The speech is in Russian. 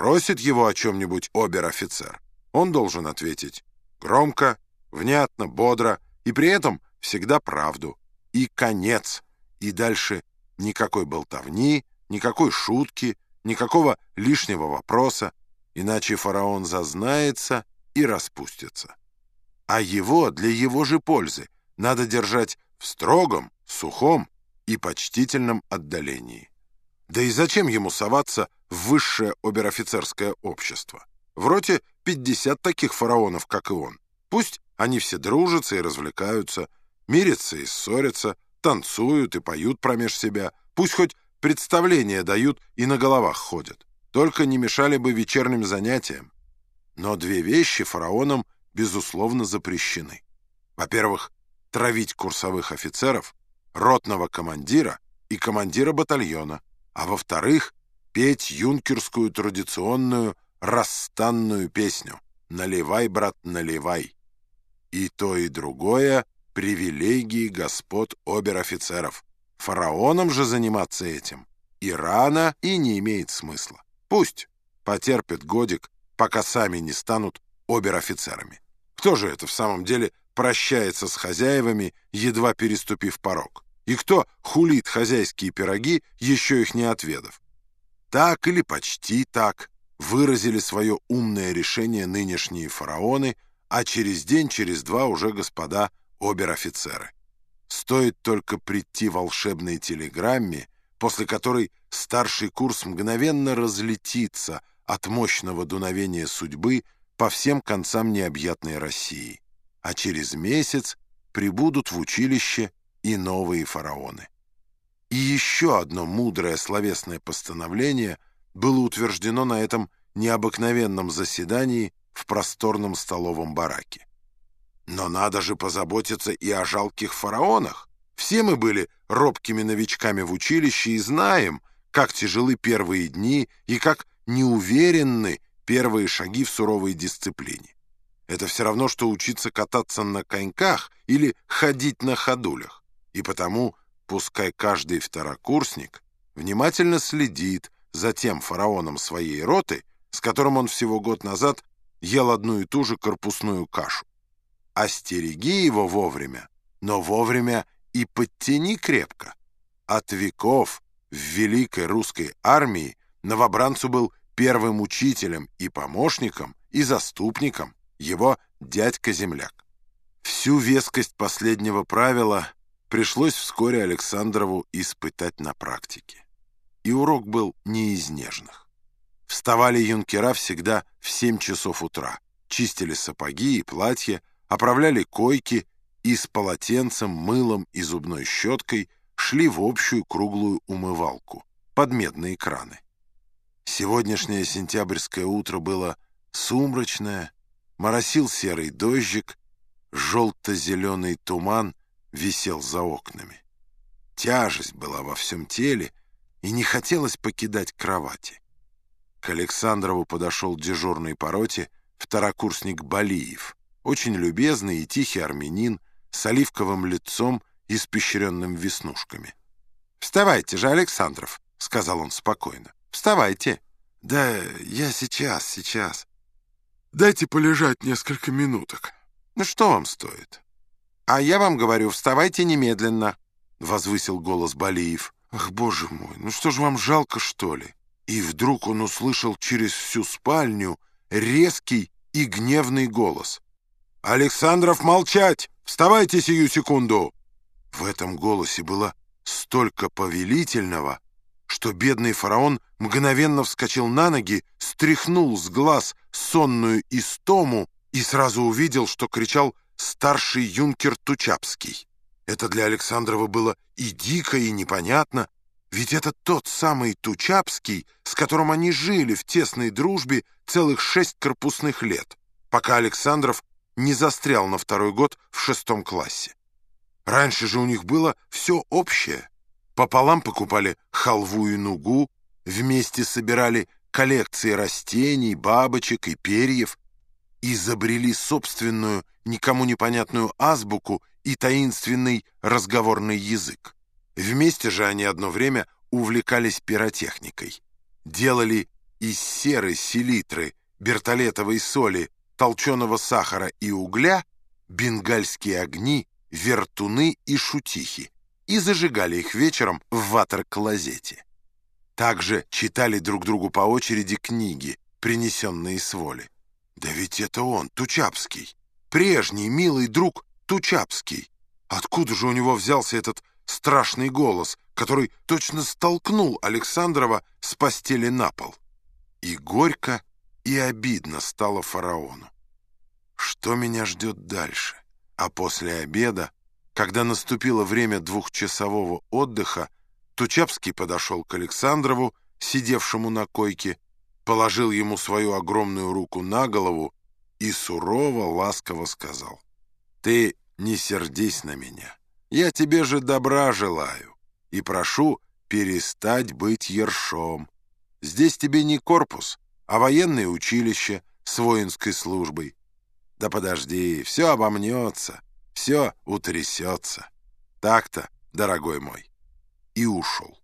Спросит его о чем-нибудь обер-офицер. Он должен ответить громко, внятно, бодро, и при этом всегда правду. И конец. И дальше никакой болтовни, никакой шутки, никакого лишнего вопроса, иначе фараон зазнается и распустится. А его для его же пользы надо держать в строгом, сухом и почтительном отдалении. Да и зачем ему соваться в высшее обер-офицерское общество? В роте 50 таких фараонов, как и он. Пусть они все дружатся и развлекаются, мирятся и ссорятся, танцуют и поют промеж себя, пусть хоть представления дают и на головах ходят. Только не мешали бы вечерним занятиям. Но две вещи фараонам, безусловно, запрещены. Во-первых, травить курсовых офицеров, ротного командира и командира батальона, а во-вторых, петь юнкерскую традиционную расстанную песню «Наливай, брат, наливай». И то, и другое — привилегии господ обер-офицеров. Фараонам же заниматься этим и рано, и не имеет смысла. Пусть потерпят годик, пока сами не станут обер-офицерами. Кто же это в самом деле прощается с хозяевами, едва переступив порог? И кто хулит хозяйские пироги, еще их не отведав? Так или почти так выразили свое умное решение нынешние фараоны, а через день, через два уже господа обер-офицеры. Стоит только прийти волшебной телеграмме, после которой старший курс мгновенно разлетится от мощного дуновения судьбы по всем концам необъятной России, а через месяц прибудут в училище и новые фараоны. И еще одно мудрое словесное постановление было утверждено на этом необыкновенном заседании в просторном столовом бараке. Но надо же позаботиться и о жалких фараонах. Все мы были робкими новичками в училище и знаем, как тяжелы первые дни и как неуверенны первые шаги в суровой дисциплине. Это все равно, что учиться кататься на коньках или ходить на ходулях. И потому, пускай каждый второкурсник внимательно следит за тем фараоном своей роты, с которым он всего год назад ел одну и ту же корпусную кашу. Остереги его вовремя, но вовремя и подтяни крепко. От веков в великой русской армии новобранцу был первым учителем и помощником, и заступником, его дядька-земляк. Всю вескость последнего правила пришлось вскоре Александрову испытать на практике. И урок был не из нежных. Вставали юнкера всегда в 7 часов утра, чистили сапоги и платья, оправляли койки и с полотенцем, мылом и зубной щеткой шли в общую круглую умывалку под медные краны. Сегодняшнее сентябрьское утро было сумрачное, моросил серый дождик, желто-зеленый туман висел за окнами. Тяжесть была во всем теле, и не хотелось покидать кровати. К Александрову подошел дежурный по роте второкурсник Балиев, очень любезный и тихий армянин с оливковым лицом, испещренным веснушками. «Вставайте же, Александров», — сказал он спокойно. «Вставайте». «Да я сейчас, сейчас. Дайте полежать несколько минуток». «Ну что вам стоит?» «А я вам говорю, вставайте немедленно», — возвысил голос Балиев. «Ах, боже мой, ну что же вам жалко, что ли?» И вдруг он услышал через всю спальню резкий и гневный голос. «Александров, молчать! Вставайте сию секунду!» В этом голосе было столько повелительного, что бедный фараон мгновенно вскочил на ноги, стряхнул с глаз сонную истому и сразу увидел, что кричал старший юнкер Тучапский. Это для Александрова было и дико, и непонятно, ведь это тот самый Тучапский, с которым они жили в тесной дружбе целых шесть корпусных лет, пока Александров не застрял на второй год в шестом классе. Раньше же у них было все общее. Пополам покупали халву и нугу, вместе собирали коллекции растений, бабочек и перьев, изобрели собственную, никому непонятную азбуку и таинственный разговорный язык. Вместе же они одно время увлекались пиротехникой. Делали из серы, селитры, бертолетовой соли, толченого сахара и угля бенгальские огни, вертуны и шутихи и зажигали их вечером в ватер-клозете. Также читали друг другу по очереди книги, принесенные с воли. Да ведь это он, Тучапский, прежний милый друг Тучапский. Откуда же у него взялся этот страшный голос, который точно столкнул Александрова с постели на пол? И горько, и обидно стало фараону. Что меня ждет дальше? А после обеда, когда наступило время двухчасового отдыха, Тучапский подошел к Александрову, сидевшему на койке, положил ему свою огромную руку на голову и сурово, ласково сказал, «Ты не сердись на меня, я тебе же добра желаю и прошу перестать быть ершом. Здесь тебе не корпус, а военное училище с воинской службой. Да подожди, все обомнется, все утрясется. Так-то, дорогой мой». И ушел.